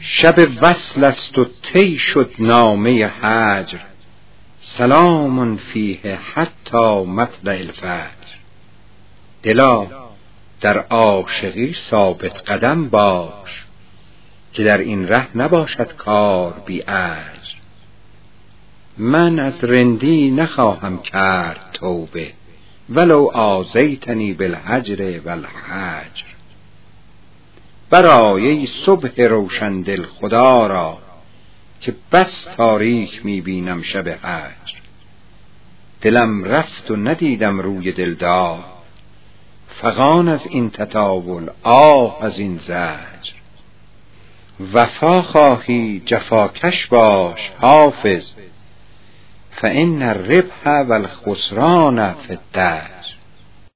شب وصل است و طی شد نامه هجر. سلام فیه حتی مطلع الفجر. دلا در عاشقی ثابت قدم باش که در این ره نباشد کار بی اجر. من از رندی نخواهم کرد توبه ولو آزیتنی بالهجر والحجر. برآی ای صبح روشندل خدا را که بس تاریک می بینم شب هجر. دلم رفت و ندیدم روی دلدار فغان از این تطاول آه از این زجر. وفا خواهی جفاکش باش حافظ. فان الربح و الخسران فی